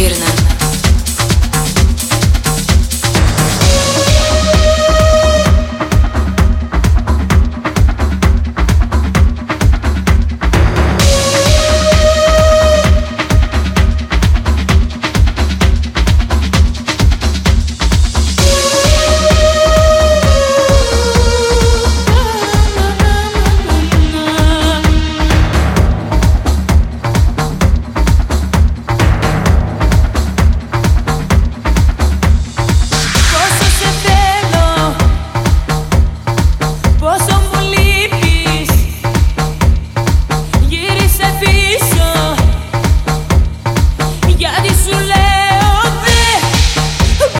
Наверное.